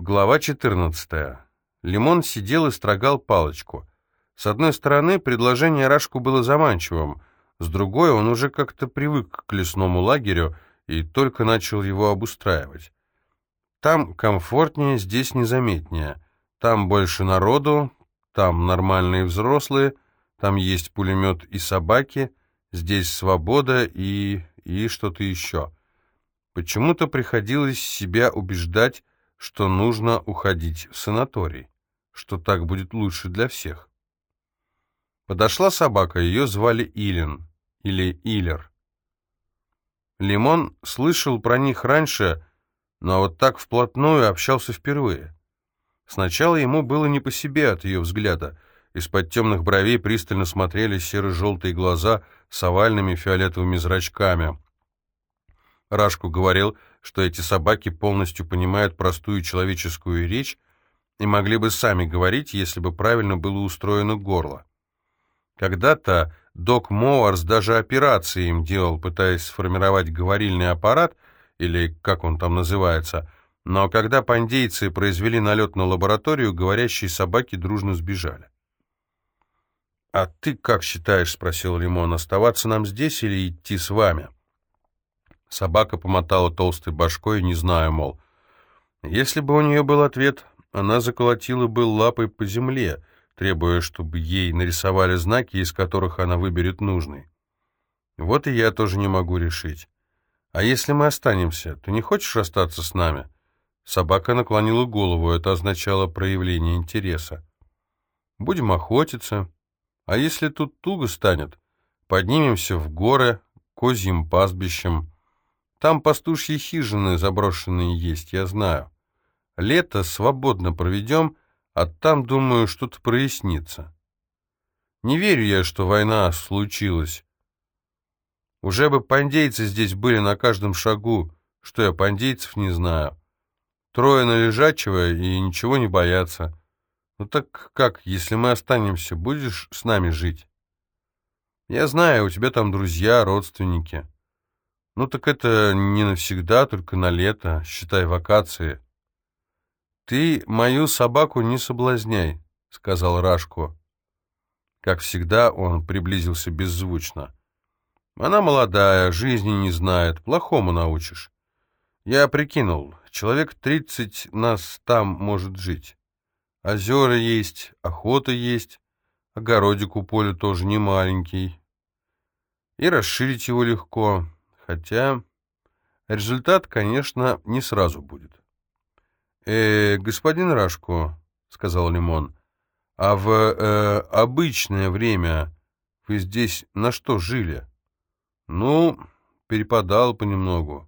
Глава 14. Лимон сидел и строгал палочку. С одной стороны, предложение Рашку было заманчивым, с другой, он уже как-то привык к лесному лагерю и только начал его обустраивать. Там комфортнее, здесь незаметнее. Там больше народу, там нормальные взрослые, там есть пулемет и собаки, здесь свобода и... и что-то еще. Почему-то приходилось себя убеждать, что нужно уходить в санаторий, что так будет лучше для всех. Подошла собака, ее звали Илин, или Илер. Лимон слышал про них раньше, но вот так вплотную общался впервые. Сначала ему было не по себе от ее взгляда. Из-под темных бровей пристально смотрели серо-желтые глаза с овальными фиолетовыми зрачками. Рашку говорил, что эти собаки полностью понимают простую человеческую речь и могли бы сами говорить, если бы правильно было устроено горло. Когда-то док Моарс даже операции им делал, пытаясь сформировать говорильный аппарат, или как он там называется, но когда пандейцы произвели налет на лабораторию, говорящие собаки дружно сбежали. «А ты как считаешь, — спросил Лимон, — оставаться нам здесь или идти с вами?» Собака помотала толстой башкой, не знаю, мол. Если бы у нее был ответ, она заколотила бы лапой по земле, требуя, чтобы ей нарисовали знаки, из которых она выберет нужный. Вот и я тоже не могу решить. А если мы останемся, ты не хочешь остаться с нами? Собака наклонила голову, это означало проявление интереса. Будем охотиться. А если тут туго станет, поднимемся в горы, козьим пастбищем, там пастушьи хижины заброшенные есть, я знаю. Лето свободно проведем, а там, думаю, что-то прояснится. Не верю я, что война случилась. Уже бы пандейцы здесь были на каждом шагу, что я пандейцев не знаю. Трое на лежачего и ничего не боятся. Ну так как, если мы останемся, будешь с нами жить? Я знаю, у тебя там друзья, родственники. «Ну так это не навсегда, только на лето, считай вакации». «Ты мою собаку не соблазняй», — сказал Рашко. Как всегда, он приблизился беззвучно. «Она молодая, жизни не знает, плохому научишь. Я прикинул, человек тридцать нас там может жить. Озера есть, охота есть, огородик у поля тоже не маленький. И расширить его легко». Хотя результат, конечно, не сразу будет. «Э, господин Рашко», — сказал Лимон, — «а в э, обычное время вы здесь на что жили?» «Ну, перепадал понемногу».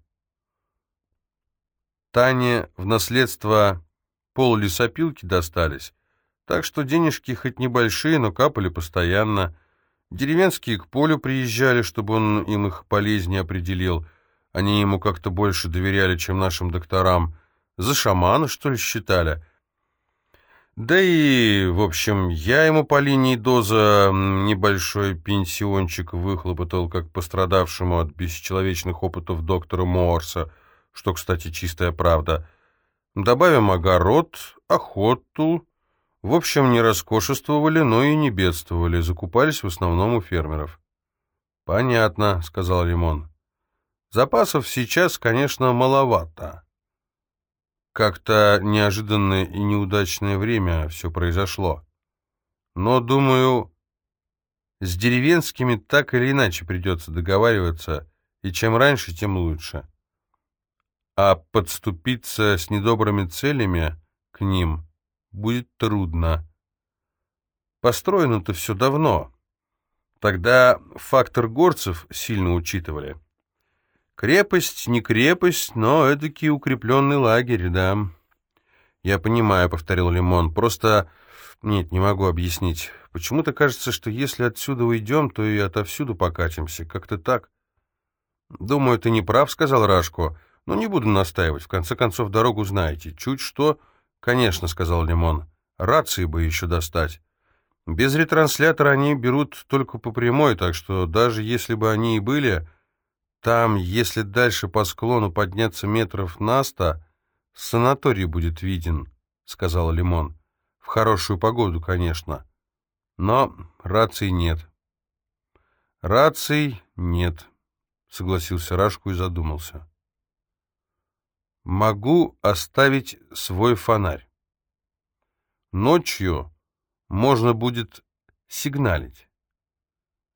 Тане в наследство пол лесопилки достались, так что денежки хоть небольшие, но капали постоянно — Деревенские к полю приезжали, чтобы он им их полезнее определил. Они ему как-то больше доверяли, чем нашим докторам. За шамана, что ли, считали? Да и, в общем, я ему по линии доза небольшой пенсиончик выхлопотал, как пострадавшему от бесчеловечных опытов доктора Морса, что, кстати, чистая правда. Добавим огород, охоту, в общем, не роскошествовали, но и не бедствовали, закупались в основном у фермеров. «Понятно», — сказал Лимон. «Запасов сейчас, конечно, маловато. Как-то неожиданное и неудачное время все произошло. Но, думаю, с деревенскими так или иначе придется договариваться, и чем раньше, тем лучше. А подступиться с недобрыми целями к ним — будет трудно. Построено-то все давно. Тогда фактор горцев сильно учитывали. Крепость, не крепость, но эдакий укрепленный лагерь, да. Я понимаю, — повторил Лимон, — просто... Нет, не могу объяснить. Почему-то кажется, что если отсюда уйдем, то и отовсюду покатимся. Как-то так. Думаю, ты не прав, — сказал Рашко, — но не буду настаивать. В конце концов, дорогу знаете. Чуть что, «Конечно», — сказал Лимон. «Рации бы еще достать. Без ретранслятора они берут только по прямой, так что даже если бы они и были, там, если дальше по склону подняться метров на ста, санаторий будет виден», — сказал Лимон. «В хорошую погоду, конечно. Но раций нет». «Раций нет», — согласился Рашку и задумался. «Могу оставить свой фонарь. Ночью можно будет сигналить.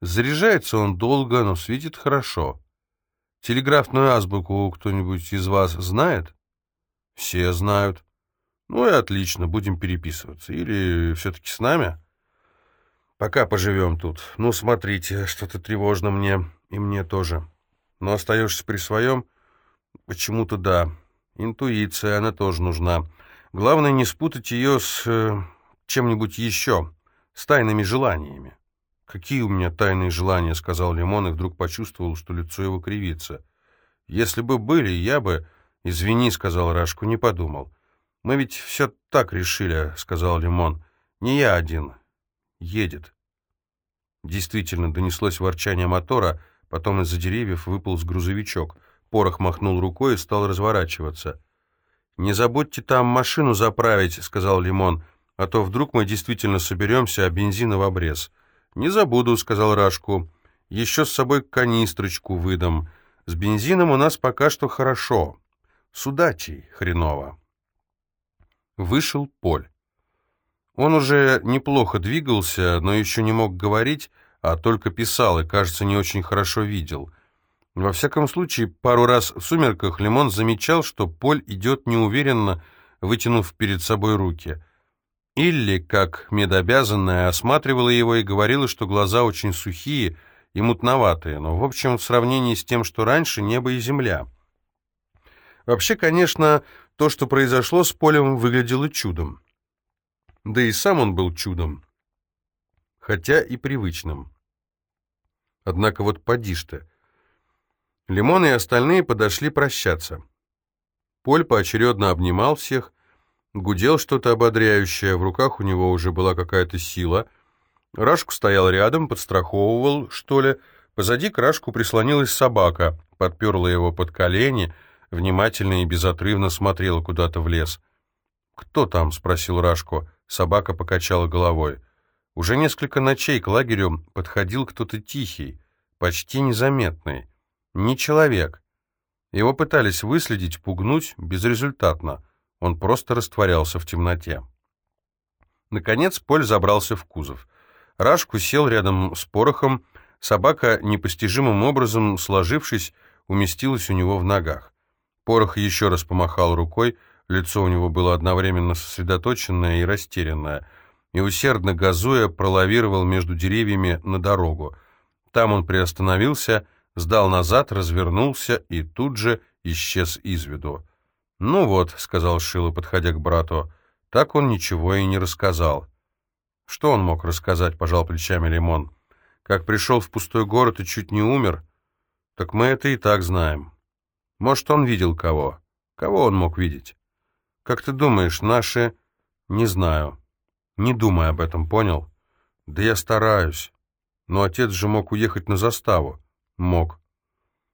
Заряжается он долго, но светит хорошо. Телеграфную азбуку кто-нибудь из вас знает? Все знают. Ну и отлично, будем переписываться. Или все-таки с нами? Пока поживем тут. Ну, смотрите, что-то тревожно мне, и мне тоже. Но остаешься при своем? Почему-то да. Интуиция, она тоже нужна. Главное не спутать ее с э, чем-нибудь еще, с тайными желаниями. «Какие у меня тайные желания?» — сказал Лимон, и вдруг почувствовал, что лицо его кривится. «Если бы были, я бы...» «Извини», — сказал Рашку, — «не подумал». «Мы ведь все так решили», — сказал Лимон. «Не я один. Едет». Действительно, донеслось ворчание мотора, потом из-за деревьев выполз грузовичок. Порох махнул рукой и стал разворачиваться. «Не забудьте там машину заправить», — сказал Лимон, — «а то вдруг мы действительно соберемся, а бензина в обрез». «Не забуду», — сказал Рашку. «Еще с собой канистрочку выдам. С бензином у нас пока что хорошо. С удачей хреново». Вышел Поль. Он уже неплохо двигался, но еще не мог говорить, а только писал и, кажется, не очень хорошо видел. Во всяком случае, пару раз в сумерках Лимон замечал, что Поль идет неуверенно, вытянув перед собой руки — Илли, как медобязанная, осматривала его и говорила, что глаза очень сухие и мутноватые, но, в общем, в сравнении с тем, что раньше, небо и земля. Вообще, конечно, то, что произошло с Полем, выглядело чудом. Да и сам он был чудом, хотя и привычным. Однако вот поди ж ты. Лимон и остальные подошли прощаться. Поль поочередно обнимал всех, Гудел что-то ободряющее, в руках у него уже была какая-то сила. Рашку стоял рядом, подстраховывал, что ли. Позади к Рашку прислонилась собака, подперла его под колени, внимательно и безотрывно смотрела куда-то в лес. «Кто там?» — спросил Рашку. Собака покачала головой. Уже несколько ночей к лагерю подходил кто-то тихий, почти незаметный. Не человек. Его пытались выследить, пугнуть, безрезультатно. Он просто растворялся в темноте. Наконец Поль забрался в кузов. Рашку сел рядом с порохом, собака, непостижимым образом сложившись, уместилась у него в ногах. Порох еще раз помахал рукой, лицо у него было одновременно сосредоточенное и растерянное, и усердно газуя пролавировал между деревьями на дорогу. Там он приостановился, сдал назад, развернулся и тут же исчез из виду. «Ну вот», — сказал Шило, подходя к брату, — «так он ничего и не рассказал». «Что он мог рассказать?» — пожал плечами Лимон. «Как пришел в пустой город и чуть не умер? Так мы это и так знаем. Может, он видел кого? Кого он мог видеть? Как ты думаешь, наши...» «Не знаю. Не думай об этом, понял?» «Да я стараюсь. Но отец же мог уехать на заставу». «Мог.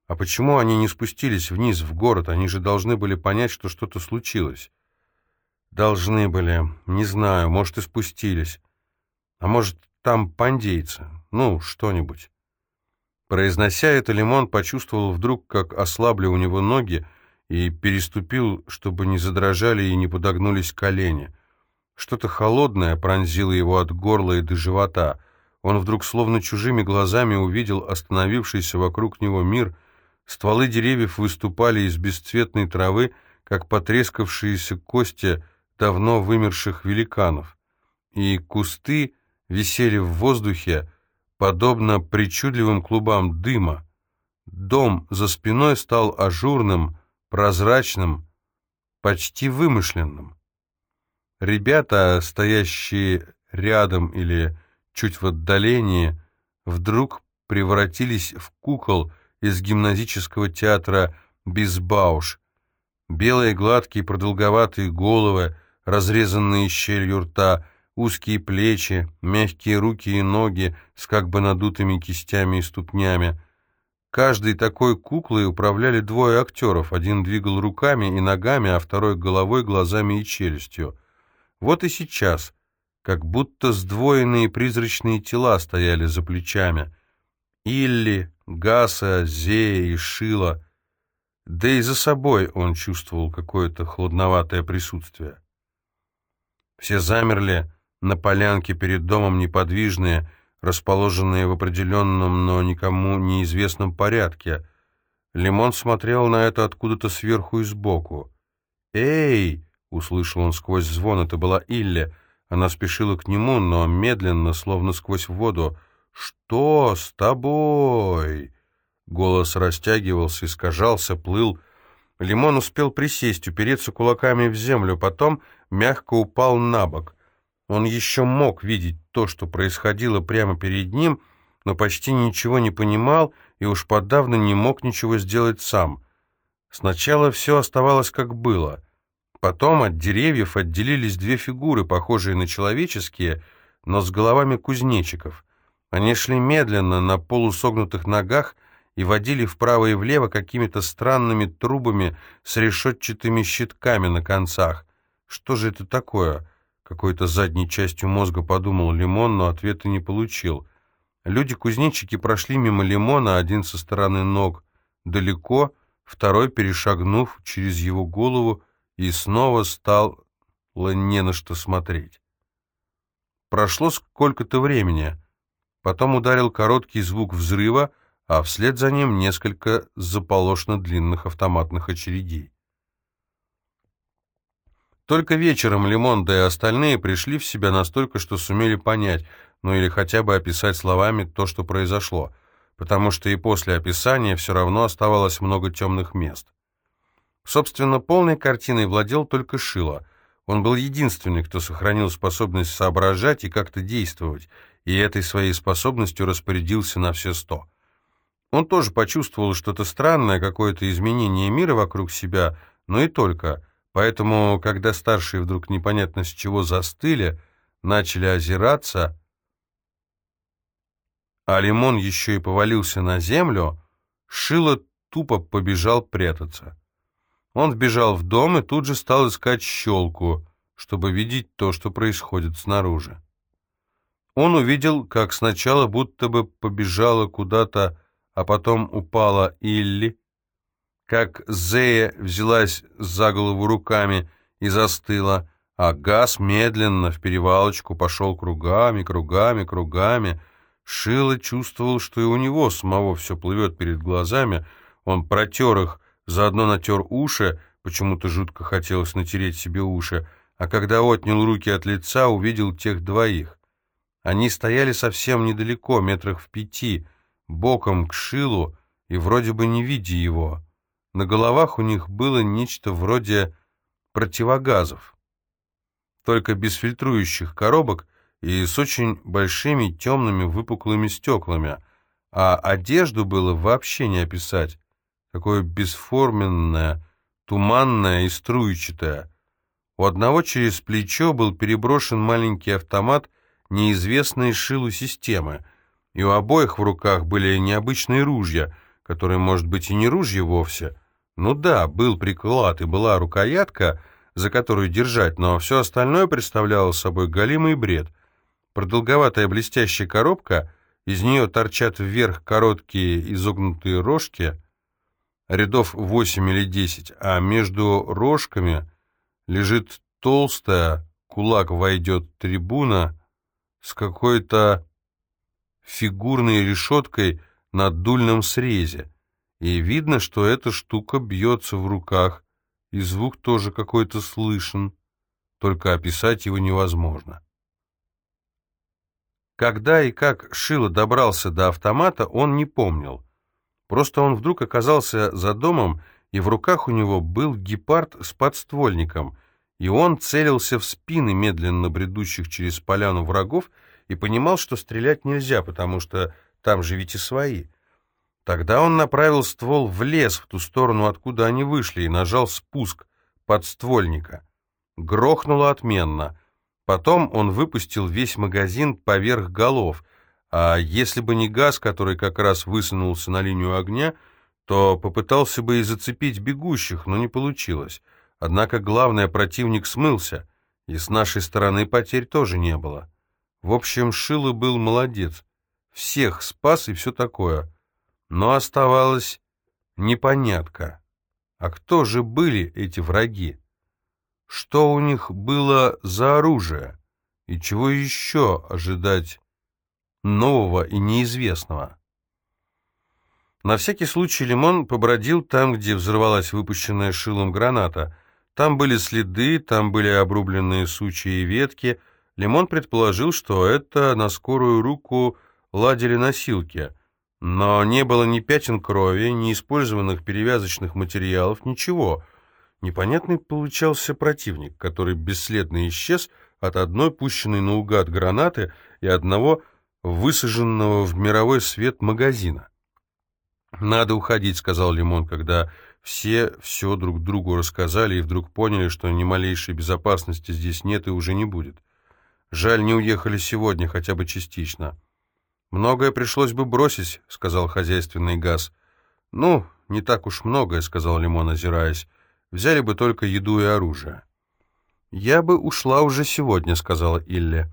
А почему они не спустились вниз, в город? Они же должны были понять, что что-то случилось. Должны были. Не знаю, может, и спустились. А может, там пандейцы. Ну, что-нибудь. Произнося это, Лимон почувствовал вдруг, как ослабли у него ноги, и переступил, чтобы не задрожали и не подогнулись колени. Что-то холодное пронзило его от горла и до живота. Он вдруг словно чужими глазами увидел остановившийся вокруг него мир — Стволы деревьев выступали из бесцветной травы, как потрескавшиеся кости давно вымерших великанов, и кусты висели в воздухе, подобно причудливым клубам дыма. Дом за спиной стал ажурным, прозрачным, почти вымышленным. Ребята, стоящие рядом или чуть в отдалении, вдруг превратились в кукол, из гимназического театра «Бисбауш». Белые гладкие продолговатые головы, разрезанные щелью рта, узкие плечи, мягкие руки и ноги с как бы надутыми кистями и ступнями. Каждой такой куклой управляли двое актеров. Один двигал руками и ногами, а второй головой, глазами и челюстью. Вот и сейчас, как будто сдвоенные призрачные тела стояли за плечами. Илли, Гаса, Зея и Шила. Да и за собой он чувствовал какое-то хладноватое присутствие. Все замерли на полянке перед домом неподвижные, расположенные в определенном, но никому неизвестном порядке. Лимон смотрел на это откуда-то сверху и сбоку. «Эй!» — услышал он сквозь звон, это была Илля. Она спешила к нему, но медленно, словно сквозь воду. «Что с тобой?» Голос растягивался, искажался, плыл. Лимон успел присесть, упереться кулаками в землю, потом мягко упал на бок. Он еще мог видеть то, что происходило прямо перед ним, но почти ничего не понимал и уж подавно не мог ничего сделать сам. Сначала все оставалось как было. Потом от деревьев отделились две фигуры, похожие на человеческие, но с головами кузнечиков. Они шли медленно, на полусогнутых ногах, и водили вправо и влево какими-то странными трубами с решетчатыми щитками на концах. Что же это такое? Какой-то задней частью мозга подумал Лимон, но ответа не получил. Люди-кузнечики прошли мимо Лимона, один со стороны ног далеко, второй, перешагнув через его голову, и снова стало не на что смотреть. Прошло сколько-то времени. Потом ударил короткий звук взрыва, а вслед за ним несколько заполошно длинных автоматных очередей. Только вечером Лимонда и остальные пришли в себя настолько, что сумели понять, ну или хотя бы описать словами то, что произошло, потому что и после описания все равно оставалось много темных мест. Собственно, полной картиной владел только Шило. Он был единственный, кто сохранил способность соображать и как-то действовать, и этой своей способностью распорядился на все сто. Он тоже почувствовал что-то странное, какое-то изменение мира вокруг себя, но и только – Поэтому, когда старшие вдруг непонятно с чего застыли, начали озираться, а Лимон еще и повалился на землю, Шило тупо побежал прятаться. Он вбежал в дом и тут же стал искать щелку, чтобы видеть то, что происходит снаружи. Он увидел, как сначала будто бы побежала куда-то, а потом упала Илли, как Зея взялась за голову руками и застыла, а газ медленно в перевалочку пошел кругами, кругами, кругами. Шило чувствовал, что и у него самого все плывет перед глазами. Он протер их, заодно натер уши, почему-то жутко хотелось натереть себе уши, а когда отнял руки от лица, увидел тех двоих. Они стояли совсем недалеко, метрах в пяти, боком к Шилу, и вроде бы не видя его. На головах у них было нечто вроде противогазов, только без фильтрующих коробок и с очень большими темными выпуклыми стеклами, а одежду было вообще не описать, такое бесформенное, туманное и струйчатое. У одного через плечо был переброшен маленький автомат неизвестной шилу системы, и у обоих в руках были необычные ружья, которые, может быть, и не ружья вовсе, ну да, был приклад и была рукоятка, за которую держать, но все остальное представляло собой галимый бред. Продолговатая блестящая коробка, из нее торчат вверх короткие изогнутые рожки, рядов 8 или 10, а между рожками лежит толстая, кулак войдет трибуна с какой-то фигурной решеткой на дульном срезе и видно, что эта штука бьется в руках, и звук тоже какой-то слышен, только описать его невозможно. Когда и как Шило добрался до автомата, он не помнил. Просто он вдруг оказался за домом, и в руках у него был гепард с подствольником, и он целился в спины медленно бредущих через поляну врагов и понимал, что стрелять нельзя, потому что там же ведь и свои — Тогда он направил ствол в лес, в ту сторону, откуда они вышли, и нажал спуск подствольника. Грохнуло отменно. Потом он выпустил весь магазин поверх голов, А если бы не газ, который как раз высунулся на линию огня, то попытался бы и зацепить бегущих, но не получилось. Однако главный противник смылся, и с нашей стороны потерь тоже не было. В общем, Шило был молодец. Всех спас и все такое. Но оставалось непонятка. А кто же были эти враги? Что у них было за оружие? И чего еще ожидать нового и неизвестного? На всякий случай Лимон побродил там, где взорвалась выпущенная шилом граната. Там были следы, там были обрубленные сучья и ветки. Лимон предположил, что это на скорую руку ладили носилки. Но не было ни пятен крови, ни использованных перевязочных материалов, ничего. Непонятный получался противник, который бесследно исчез от одной пущенной наугад гранаты и одного высаженного в мировой свет магазина. «Надо уходить», — сказал Лимон, когда все все друг другу рассказали и вдруг поняли, что ни малейшей безопасности здесь нет и уже не будет. Жаль, не уехали сегодня, хотя бы частично. «Многое пришлось бы бросить», — сказал хозяйственный газ. «Ну, не так уж многое», — сказал Лимон, озираясь. «Взяли бы только еду и оружие». «Я бы ушла уже сегодня», — сказала Илли.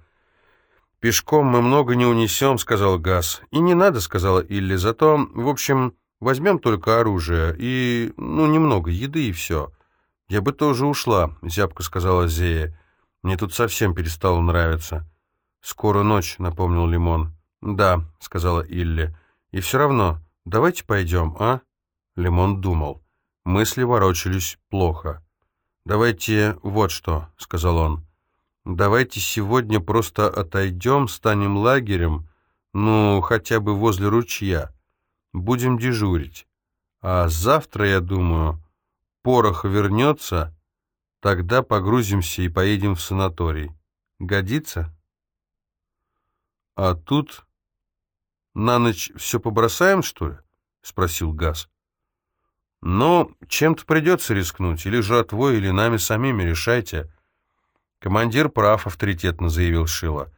«Пешком мы много не унесем», — сказал Газ. «И не надо», — сказала Илли. «Зато, в общем, возьмем только оружие и, ну, немного еды и все». «Я бы тоже ушла», — зябко сказала Зея. «Мне тут совсем перестало нравиться». «Скоро ночь», — напомнил Лимон. «Да», — сказала Илли. «И все равно, давайте пойдем, а?» Лимон думал. Мысли ворочались плохо. «Давайте вот что», — сказал он. Давайте сегодня просто отойдем, станем лагерем, ну, хотя бы возле ручья. Будем дежурить. А завтра, я думаю, порох вернется, тогда погрузимся и поедем в санаторий. Годится? А тут на ночь все побросаем, что ли? Спросил Газ. Но чем-то придется рискнуть, или жратвой, или нами самими, решайте. «Командир прав», — авторитетно заявил Шила.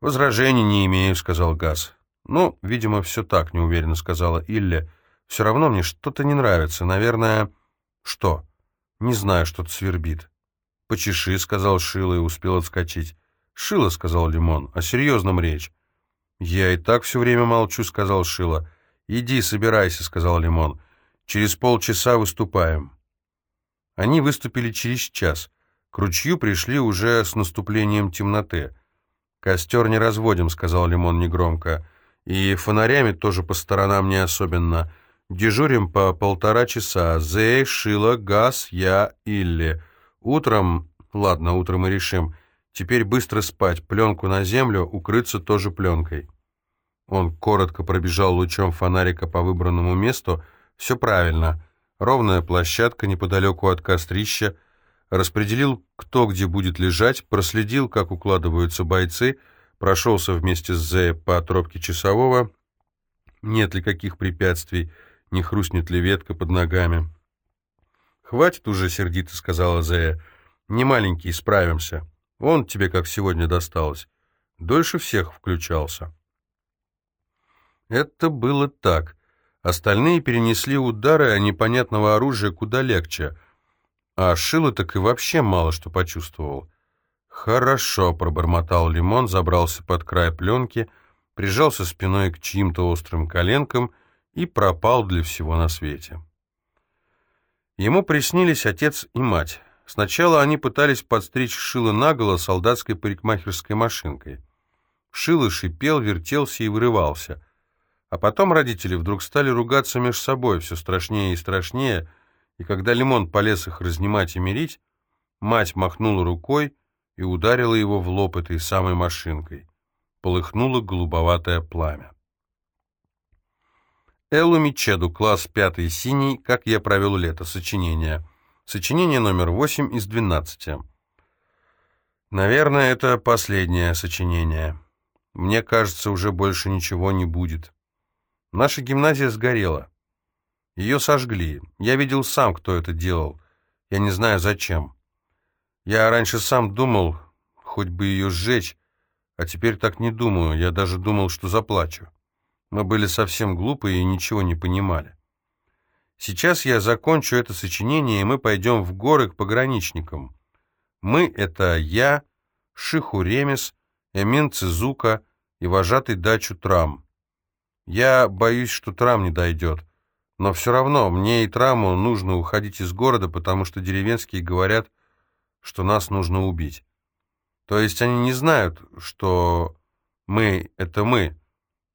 «Возражений не имею», — сказал Газ. «Ну, видимо, все так», — неуверенно сказала Илля. «Все равно мне что-то не нравится. Наверное...» «Что?» «Не знаю, что-то свербит». «Почеши», — сказал Шила и успел отскочить. «Шила», — сказал Лимон, — «о серьезном речь». «Я и так все время молчу», — сказал Шила. «Иди, собирайся», — сказал Лимон. «Через полчаса выступаем». Они выступили через час. К ручью пришли уже с наступлением темноты. «Костер не разводим», — сказал Лимон негромко. «И фонарями тоже по сторонам не особенно. Дежурим по полтора часа. Зей, Шила, Газ, я, Илли. Утром... Ладно, утром мы решим. Теперь быстро спать, пленку на землю, укрыться тоже пленкой». Он коротко пробежал лучом фонарика по выбранному месту. «Все правильно. Ровная площадка неподалеку от кострища — распределил, кто где будет лежать, проследил, как укладываются бойцы, прошелся вместе с Зея по тропке часового, нет ли каких препятствий, не хрустнет ли ветка под ногами. «Хватит уже сердито», — сказала Зея. «Не маленький, справимся. Он тебе как сегодня досталось. Дольше всех включался». Это было так. Остальные перенесли удары а непонятного оружия куда легче — а Шило так и вообще мало что почувствовал. «Хорошо», — пробормотал Лимон, забрался под край пленки, прижался спиной к чьим-то острым коленкам и пропал для всего на свете. Ему приснились отец и мать. Сначала они пытались подстричь Шило наголо солдатской парикмахерской машинкой. Шило шипел, вертелся и вырывался. А потом родители вдруг стали ругаться между собой, все страшнее и страшнее, и когда Лимон полез их разнимать и мирить, мать махнула рукой и ударила его в лоб этой самой машинкой. Полыхнуло голубоватое пламя. Эллу Мичеду, класс пятый синий, «Как я провел лето», сочинение. Сочинение номер восемь из двенадцати. Наверное, это последнее сочинение. Мне кажется, уже больше ничего не будет. Наша гимназия сгорела. Ее сожгли. Я видел сам, кто это делал. Я не знаю, зачем. Я раньше сам думал, хоть бы ее сжечь, А теперь так не думаю, я даже думал, что заплачу. Мы были совсем глупые и ничего не понимали. Сейчас я закончу это сочинение, и мы пойдем в горы к пограничникам. Мы — это я, Шиху Ремес, Эмин Цизука и вожатый дачу Трам. Я боюсь, что Трам не дойдет. Но все равно мне и Траму нужно уходить из города, потому что деревенские говорят, что нас нужно убить. То есть они не знают, что мы — это мы,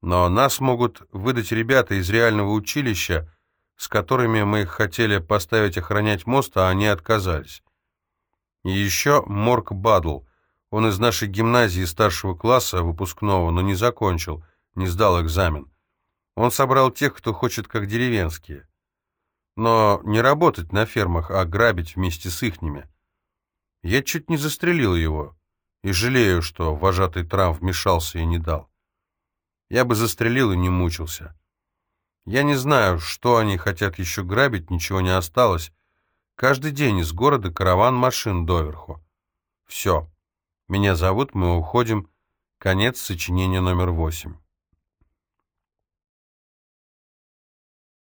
но нас могут выдать ребята из реального училища, с которыми мы хотели поставить охранять мост, а они отказались. И еще Морк Бадл. Он из нашей гимназии старшего класса, выпускного, но не закончил, не сдал экзамен. Он собрал тех, кто хочет как деревенские. Но не работать на фермах, а грабить вместе с ихними. Я чуть не застрелил его, и жалею, что вожатый Трам вмешался и не дал. Я бы застрелил и не мучился. Я не знаю, что они хотят еще грабить, ничего не осталось. Каждый день из города караван машин доверху. Все. Меня зовут, мы уходим. Конец сочинения номер восемь.